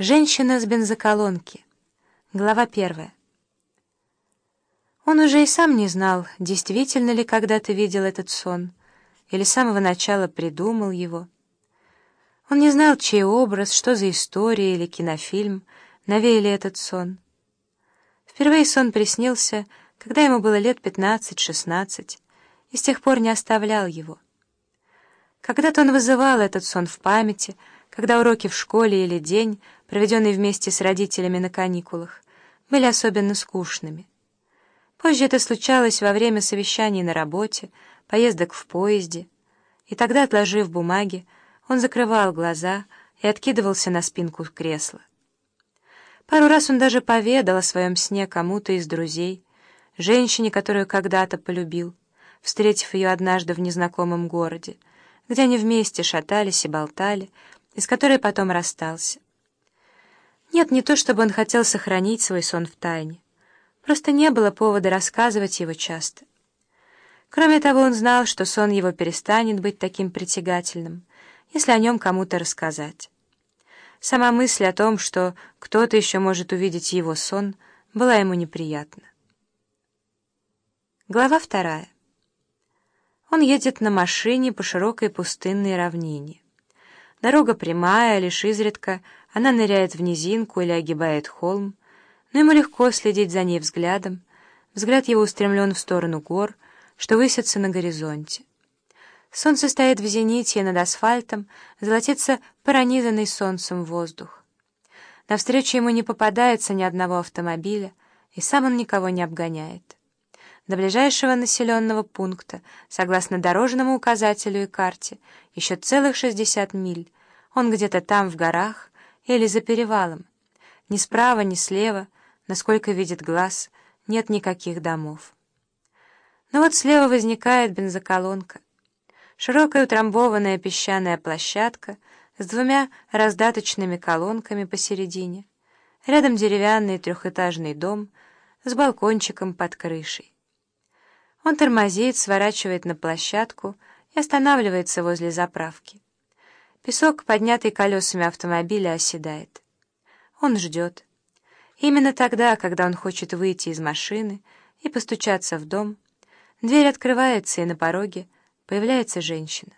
Женщина с бензоколонки. Глава первая. Он уже и сам не знал, действительно ли когда-то видел этот сон, или с самого начала придумал его. Он не знал, чей образ, что за история или кинофильм навеяли этот сон. Впервые сон приснился, когда ему было лет пятнадцать-шестнадцать, и с тех пор не оставлял его. Когда-то он вызывал этот сон в памяти, когда уроки в школе или день, проведенный вместе с родителями на каникулах, были особенно скучными. Позже это случалось во время совещаний на работе, поездок в поезде, и тогда, отложив бумаги, он закрывал глаза и откидывался на спинку кресла. Пару раз он даже поведал о своем сне кому-то из друзей, женщине, которую когда-то полюбил, встретив ее однажды в незнакомом городе, где они вместе шатались и болтали, и с которой потом расстался. Нет, не то чтобы он хотел сохранить свой сон в тайне. Просто не было повода рассказывать его часто. Кроме того, он знал, что сон его перестанет быть таким притягательным, если о нем кому-то рассказать. Сама мысль о том, что кто-то еще может увидеть его сон, была ему неприятна. Глава вторая. Он едет на машине по широкой пустынной равнине. Дорога прямая, лишь изредка она ныряет в низинку или огибает холм, но ему легко следить за ней взглядом. Взгляд его устремлен в сторону гор, что высятся на горизонте. Солнце стоит в зените, над асфальтом золотится пронизанный солнцем воздух. Навстречу ему не попадается ни одного автомобиля, и сам он никого не обгоняет. До ближайшего населенного пункта, согласно дорожному указателю и карте, еще целых 60 миль. Он где-то там, в горах, или за перевалом. Ни справа, ни слева, насколько видит глаз, нет никаких домов. Но вот слева возникает бензоколонка. Широкая утрамбованная песчаная площадка с двумя раздаточными колонками посередине. Рядом деревянный трехэтажный дом с балкончиком под крышей. Он тормозит, сворачивает на площадку и останавливается возле заправки. Песок, поднятый колесами автомобиля, оседает. Он ждет. Именно тогда, когда он хочет выйти из машины и постучаться в дом, дверь открывается, и на пороге появляется женщина.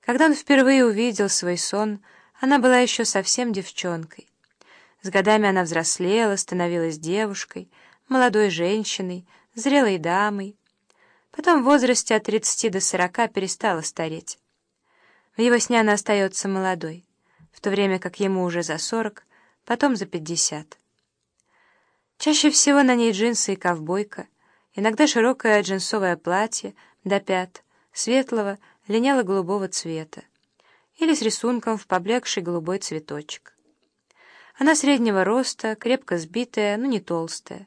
Когда он впервые увидел свой сон, она была еще совсем девчонкой. С годами она взрослела, становилась девушкой, молодой женщиной, зрелой дамой. Потом в возрасте от 30 до 40 перестала стареть. В его сне она остается молодой, в то время как ему уже за 40, потом за 50. Чаще всего на ней джинсы и ковбойка, иногда широкое джинсовое платье до пят, светлого, линяло-голубого цвета, или с рисунком в поблекший голубой цветочек. Она среднего роста, крепко сбитая, но не толстая.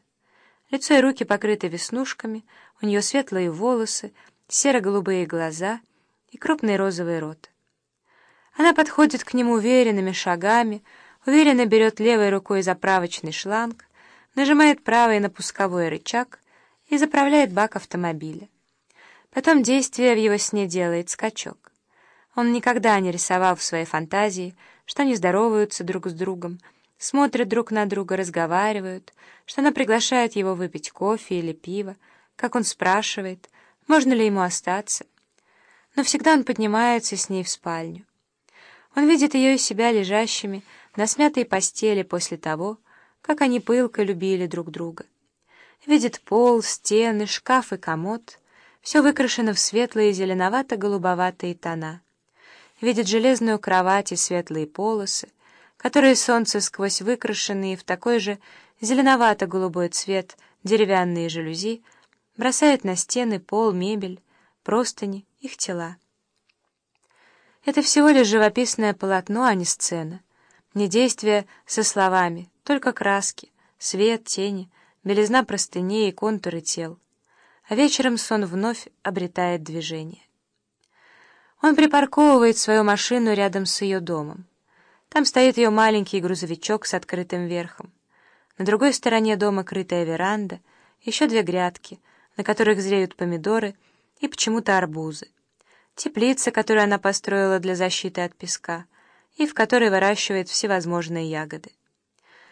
Лицо и руки покрыты веснушками, у нее светлые волосы, серо-голубые глаза и крупный розовый рот. Она подходит к нему уверенными шагами, уверенно берет левой рукой заправочный шланг, нажимает правой на пусковой рычаг и заправляет бак автомобиля. Потом действие в его сне делает скачок. Он никогда не рисовал в своей фантазии, что они здороваются друг с другом, смотрят друг на друга, разговаривают, что она приглашает его выпить кофе или пиво, как он спрашивает, можно ли ему остаться. Но всегда он поднимается с ней в спальню. Он видит ее и себя лежащими на смятой постели после того, как они пылко любили друг друга. Видит пол, стены, шкаф и комод, все выкрашено в светлые зеленовато-голубоватые тона. Видит железную кровать и светлые полосы, которые солнце сквозь выкрашенные в такой же зеленовато-голубой цвет деревянные жалюзи бросает на стены пол, мебель, простыни, их тела. Это всего лишь живописное полотно, а не сцена. Не действие со словами, только краски, свет, тени, белизна простыней и контуры тел. А вечером сон вновь обретает движение. Он припарковывает свою машину рядом с ее домом. Там стоит ее маленький грузовичок с открытым верхом. На другой стороне дома крытая веранда, еще две грядки, на которых зреют помидоры и почему-то арбузы. Теплица, которую она построила для защиты от песка, и в которой выращивает всевозможные ягоды.